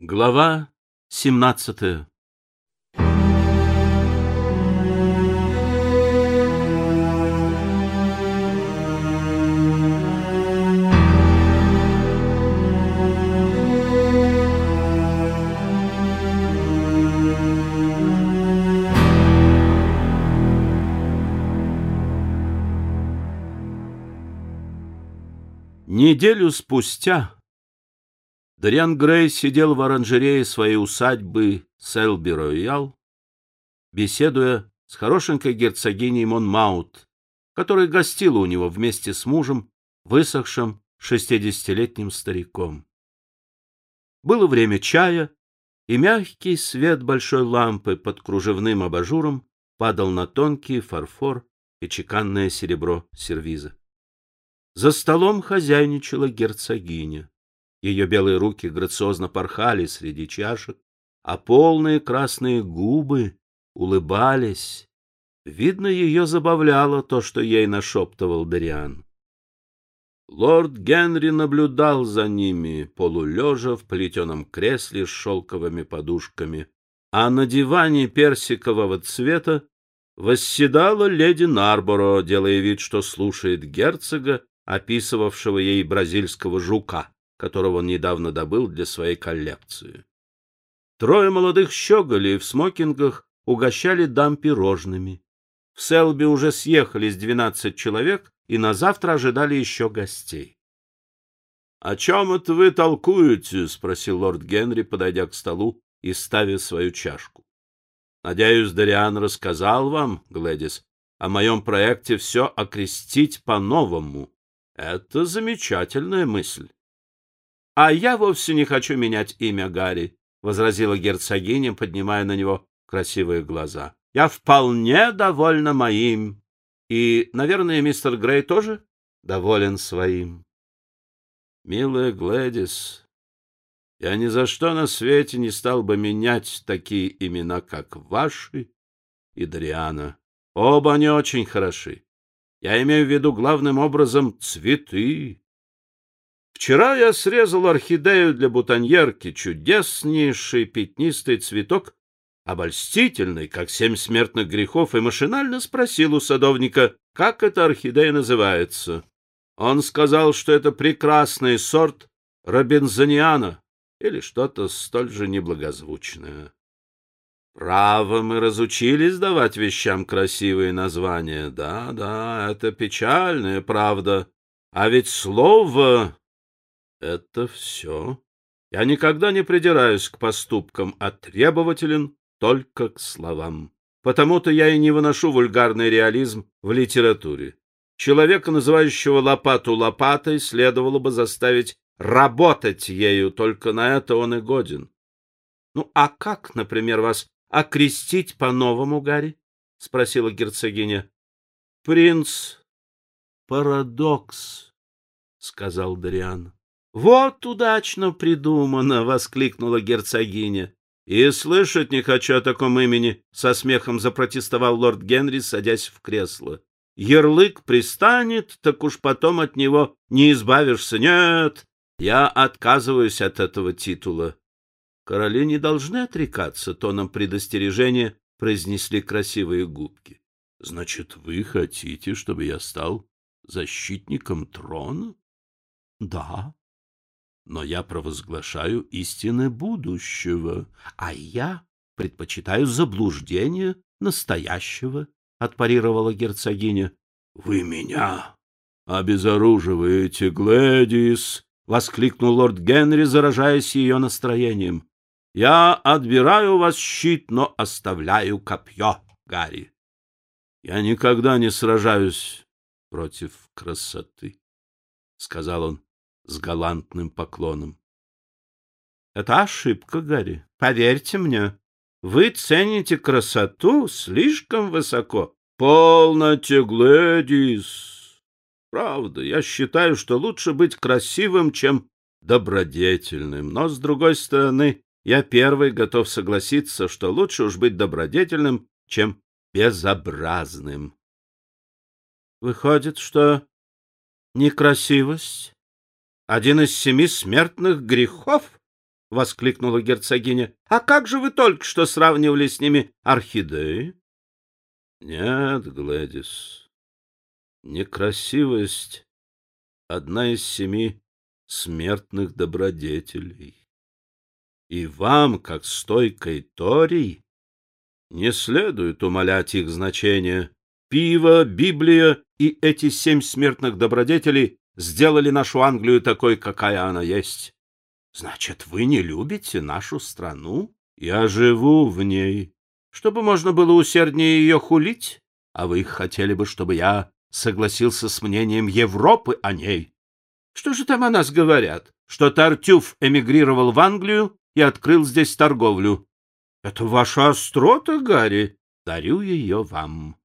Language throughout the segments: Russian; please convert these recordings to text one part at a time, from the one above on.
Глава семнадцатая. Неделю спустя Дориан Грей сидел в оранжерее своей усадьбы Селби-Роял, беседуя с хорошенькой герцогиней Монмаут, которая гостила у него вместе с мужем, высохшим шестидесятилетним стариком. Было время чая, и мягкий свет большой лампы под кружевным абажуром падал на тонкий фарфор и чеканное серебро сервиза. За столом хозяйничала герцогиня. Ее белые руки грациозно порхали среди чашек, а полные красные губы улыбались. Видно, ее забавляло то, что ей нашептывал Дариан. Лорд Генри наблюдал за ними, полулежа в плетеном кресле с шелковыми подушками, а на диване персикового цвета восседала леди Нарборо, делая вид, что слушает герцога, описывавшего ей бразильского жука которого он недавно добыл для своей коллекции. Трое молодых щеголей в смокингах угощали дам пирожными. В Селби уже съехались двенадцать человек, и на завтра ожидали еще гостей. — О чем это вы толкуете? — спросил лорд Генри, подойдя к столу и ставя свою чашку. — Надеюсь, Дариан рассказал вам, Глэдис, о моем проекте все окрестить по-новому. Это замечательная мысль. — А я вовсе не хочу менять имя Гарри, — возразила герцогиня, поднимая на него красивые глаза. — Я вполне довольна моим. И, наверное, мистер Грей тоже доволен своим. — Милая Глэдис, я ни за что на свете не стал бы менять такие имена, как ваши и Дриана. Оба они очень хороши. Я имею в виду главным образом цветы, Вчера я срезал орхидею для бутоньерки, чудеснейший пятнистый цветок, обольстительный, как семь смертных грехов, и машинально спросил у садовника, как эта орхидея называется. Он сказал, что это прекрасный сорт робинзониана или что-то столь же неблагозвучное. Право, мы разучились давать вещам красивые названия. Да, да, это печальная правда. А ведь слово это все. Я никогда не придираюсь к поступкам, а требователен только к словам. Потому-то я и не выношу вульгарный реализм в литературе. Человека, называющего лопату лопатой, следовало бы заставить работать ею, только на это он и годен. — Ну, а как, например, вас окрестить по-новому, Гарри? — спросила герцогиня. — Принц Парадокс, — сказал Дариан. Вот удачно придумано, воскликнула герцогиня. И слышать не хочу о таком имени, со смехом запротестовал лорд Генри, садясь в кресло. Ярлык пристанет, так уж потом от него не избавишься. Нет, я отказываюсь от этого титула. Короли не должны отрекаться, тоном предостережения произнесли красивые губки. Значит, вы хотите, чтобы я стал защитником трона? Да, но я провозглашаю истины будущего, а я предпочитаю заблуждение настоящего, — отпарировала герцогиня. — Вы меня обезоруживаете, Глэдис! — воскликнул лорд Генри, заражаясь ее настроением. — Я отбираю вас щит, но оставляю копье, Гарри. Я никогда не сражаюсь против красоты, — сказал он с галантным поклоном. — Это ошибка, Гарри. Поверьте мне. Вы цените красоту слишком высоко. — Полноте, Глэдис. Правда, я считаю, что лучше быть красивым, чем добродетельным. Но, с другой стороны, я первый готов согласиться, что лучше уж быть добродетельным, чем безобразным. Выходит, что некрасивость один из семи смертных грехов? — воскликнула герцогиня. — А как же вы только что сравнивали с ними орхидеи? — Нет, Глэдис, некрасивость — одна из семи смертных добродетелей. И вам, как стойкой Торий, не следует умалять их значение. Пиво, Библия и эти семь смертных добродетелей сделали нашу Англию такой, какая она есть. Значит, вы не любите нашу страну? Я живу в ней, чтобы можно было усерднее ее хулить, а вы хотели бы, чтобы я согласился с мнением Европы о ней. Что же там о нас говорят? Что Тартюф эмигрировал в Англию и открыл здесь торговлю. Это ваша острота, Гарри. Дарю ее вам.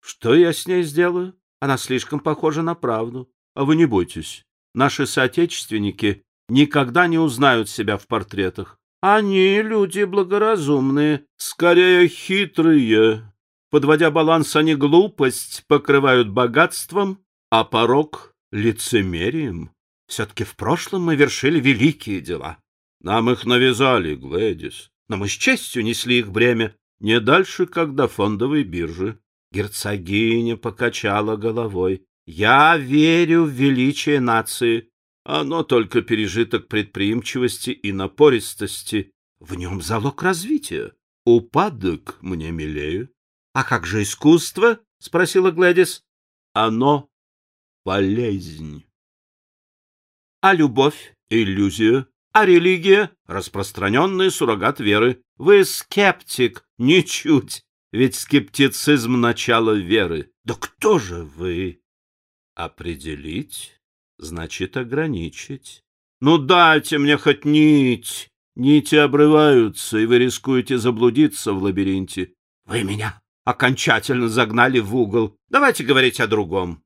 Что я с ней сделаю? Она слишком похожа на правду. А вы не бойтесь. Наши соотечественники никогда не узнают себя в портретах. Они люди благоразумные, скорее хитрые. Подводя баланс, они глупость покрывают богатством, а порог — лицемерием. Все-таки в прошлом мы вершили великие дела. Нам их навязали, Глэдис, но мы с честью несли их бремя не дальше, как до фондовой биржи. Герцогиня покачала головой. Я верю в величие нации. Оно только пережиток предприимчивости и напористости. В нем залог развития. Упадок мне милее. — А как же искусство? — спросила Глэдис. — Оно — болезнь. — А любовь? — иллюзия. А религия — распространенный суррогат веры. Вы скептик, ничуть, ведь скептицизм — начало веры. Да кто же вы? Определить значит ограничить. Ну дайте мне хоть нить. Нити обрываются, и вы рискуете заблудиться в лабиринте. Вы меня окончательно загнали в угол. Давайте говорить о другом.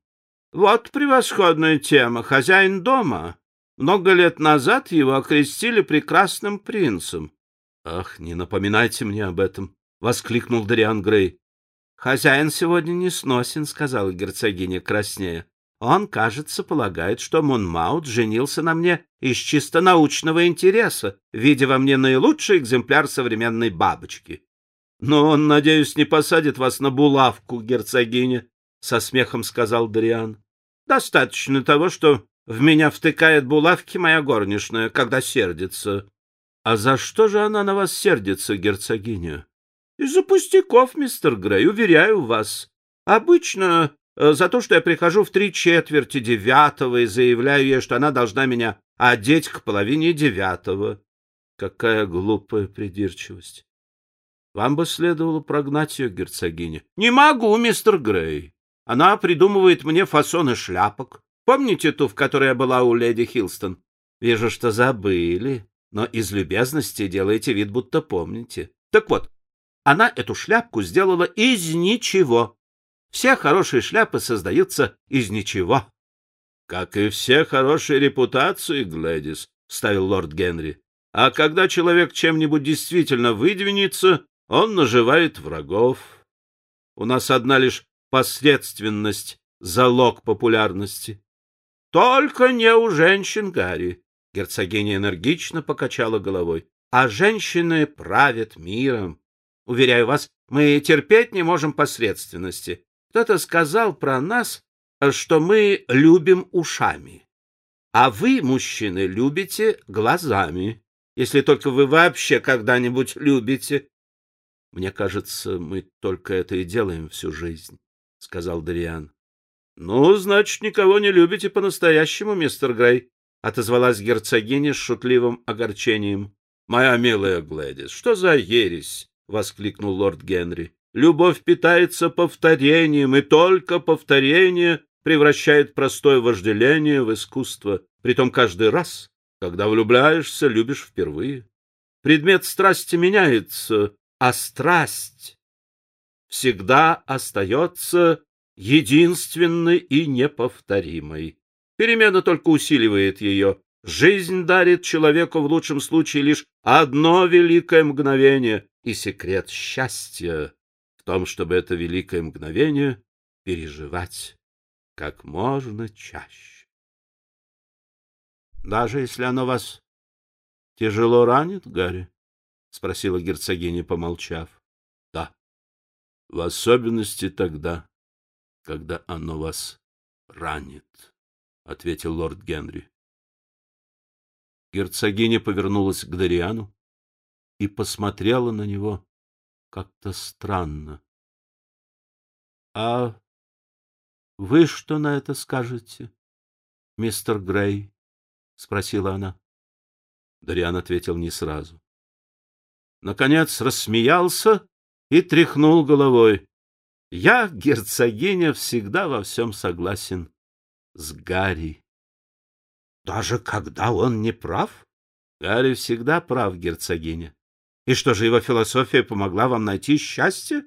Вот превосходная тема. Хозяин дома. Много лет назад его окрестили прекрасным принцем. — Ах, не напоминайте мне об этом! — воскликнул Дариан Грей. — Хозяин сегодня не сносен, — сказала герцогиня краснея. Он, кажется, полагает, что Монмаут женился на мне из чисто научного интереса, видя во мне наилучший экземпляр современной бабочки. Но он, надеюсь, не посадит вас на булавку, герцогиня, — со смехом сказал Дариан. Достаточно того, что в меня втыкает булавки моя горничная, когда сердится. — А за что же она на вас сердится, герцогиня? — Из-за пустяков, мистер Грей, уверяю вас. Обычно за то, что я прихожу в три четверти девятого и заявляю ей, что она должна меня одеть к половине девятого. Какая глупая придирчивость! Вам бы следовало прогнать ее, герцогиня. — Не могу, мистер Грей. Она придумывает мне фасоны шляпок, Помните ту, в которой я была у леди Хилстон? Вижу, что забыли, но из любезности делаете вид, будто помните. Так вот, она эту шляпку сделала из ничего. Все хорошие шляпы создаются из ничего. — Как и все хорошие репутации, Глэдис, — ставил лорд Генри. — А когда человек чем-нибудь действительно выдвинется, он наживает врагов. У нас одна лишь посредственность — залог популярности. — Только не у женщин, Гарри. Герцогиня энергично покачала головой. — А женщины правят миром. Уверяю вас, мы терпеть не можем посредственности. Кто-то сказал про нас, что мы любим ушами. А вы, мужчины, любите глазами, если только вы вообще когда-нибудь любите. — Мне кажется, мы только это и делаем всю жизнь, — сказал Дариан. Ну, значит, никого не любите по-настоящему, мистер Грей, отозвалась герцогиня с шутливым огорчением. Моя милая Глэдис, что за ересь? воскликнул лорд Генри. Любовь питается повторением, и только повторение превращает простое вожделение в искусство, притом каждый раз, когда влюбляешься, любишь впервые. Предмет страсти меняется, а страсть всегда остается единственной и неповторимой. Перемена только усиливает ее. Жизнь дарит человеку в лучшем случае лишь одно великое мгновение, и секрет счастья том, чтобы это великое мгновение переживать как можно чаще. Даже если оно вас тяжело ранит, Гарри? — спросила герцогиня, помолчав. — Да. В особенности тогда, когда оно вас ранит, — ответил лорд Генри. Герцогиня повернулась к Дариану и посмотрела на него как-то странно. — А вы что на это скажете, мистер Грей? — спросила она. Дариан ответил не сразу. Наконец рассмеялся и тряхнул головой. — Я, герцогиня, всегда во всем согласен с Гарри. — Даже когда он не прав? — Гарри всегда прав, герцогиня. И что же его философия помогла вам найти счастье?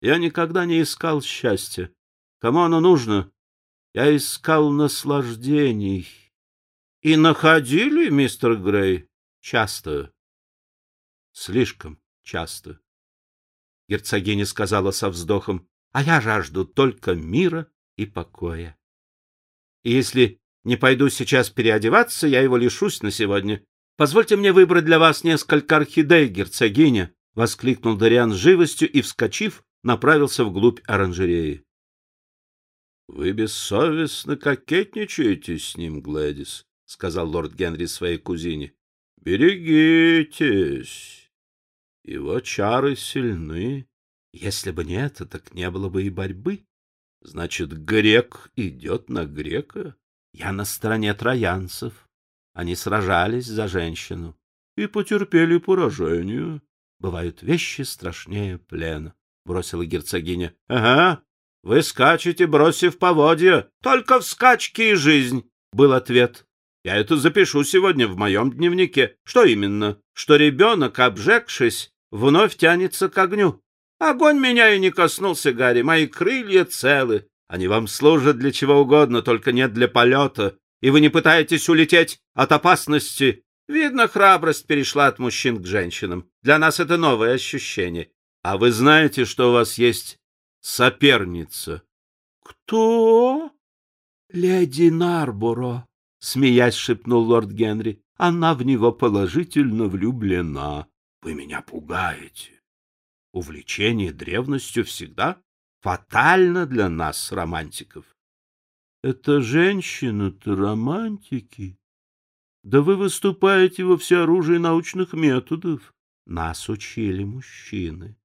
Я никогда не искал счастья. Кому оно нужно? Я искал наслаждений. И находили, мистер Грей, часто. Слишком часто. Герцогиня сказала со вздохом, а я жажду только мира и покоя. И если не пойду сейчас переодеваться, я его лишусь на сегодня. Позвольте мне выбрать для вас несколько орхидей, герцогиня, — воскликнул Дариан с живостью и, вскочив, направился вглубь оранжереи. — Вы бессовестно кокетничаете с ним, Глэдис, — сказал лорд Генри своей кузине. — Берегитесь. Его чары сильны. Если бы не это, так не было бы и борьбы. Значит, грек идет на грека. Я на стороне троянцев. Они сражались за женщину и потерпели поражение. Бывают вещи страшнее плена, — бросила герцогиня. — Ага, вы скачете, бросив поводья. Только в скачке и жизнь, — был ответ. Я это запишу сегодня в моем дневнике. Что именно? Что ребенок, обжегшись, вновь тянется к огню. Огонь меня и не коснулся, Гарри, мои крылья целы. Они вам служат для чего угодно, только нет для полета и вы не пытаетесь улететь от опасности. Видно, храбрость перешла от мужчин к женщинам. Для нас это новое ощущение. А вы знаете, что у вас есть соперница? — Кто? — Леди Нарборо, — смеясь шепнул лорд Генри. — Она в него положительно влюблена. Вы меня пугаете. Увлечение древностью всегда фатально для нас, романтиков. Это женщина-то романтики. Да вы выступаете во всеоружии научных методов. Нас учили мужчины.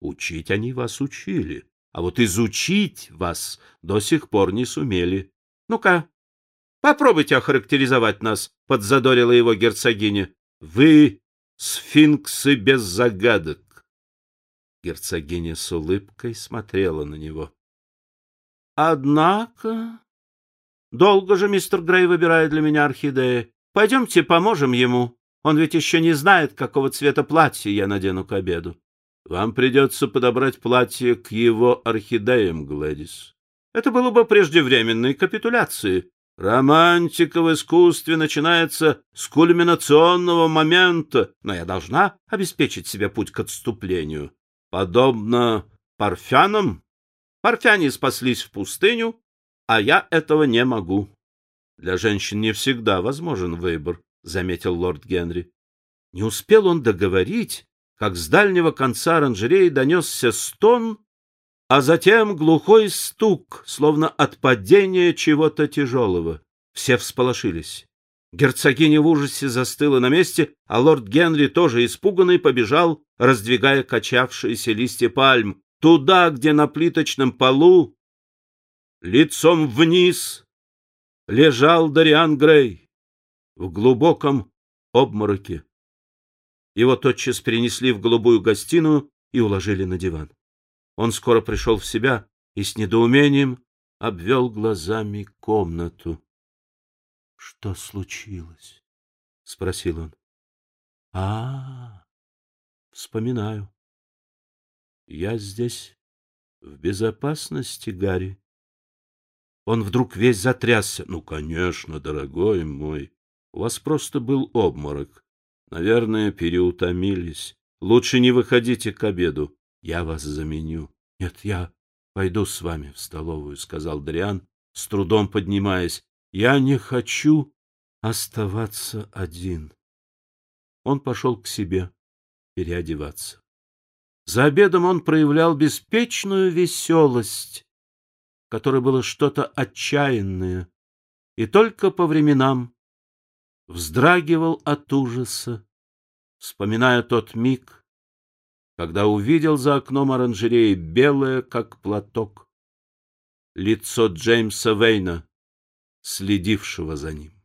Учить они вас учили, а вот изучить вас до сих пор не сумели. Ну-ка, попробуйте охарактеризовать нас, — подзадорила его герцогиня. Вы сфинксы без загадок. Герцогиня с улыбкой смотрела на него. — Однако, Долго же мистер Грей выбирает для меня орхидеи. Пойдемте поможем ему. Он ведь еще не знает, какого цвета платье я надену к обеду. Вам придется подобрать платье к его орхидеям, Глэдис. Это было бы преждевременной капитуляцией. Романтика в искусстве начинается с кульминационного момента, но я должна обеспечить себе путь к отступлению. Подобно парфянам, парфяне спаслись в пустыню, а я этого не могу. Для женщин не всегда возможен выбор, заметил лорд Генри. Не успел он договорить, как с дальнего конца оранжереи донесся стон, а затем глухой стук, словно от падения чего-то тяжелого. Все всполошились. Герцогиня в ужасе застыла на месте, а лорд Генри, тоже испуганный, побежал, раздвигая качавшиеся листья пальм, туда, где на плиточном полу лицом вниз лежал Дариан Грей в глубоком обмороке. Его тотчас перенесли в голубую гостиную и уложили на диван. Он скоро пришел в себя и с недоумением обвел глазами комнату. — Что случилось? — спросил он. — А, вспоминаю. Я здесь в безопасности, Гарри. Он вдруг весь затрясся. Ну, конечно, дорогой мой. У вас просто был обморок. Наверное, переутомились. Лучше не выходите к обеду. Я вас заменю. Нет, я пойду с вами в столовую, сказал Дриан, с трудом поднимаясь. Я не хочу оставаться один. он пошел к себе переодеваться. За обедом он проявлял беспечную веселость, которой было что-то отчаянное, и только по временам вздрагивал от ужаса, вспоминая тот миг, когда увидел за окном оранжереи белое, как платок, лицо Джеймса Вейна, следившего за ним.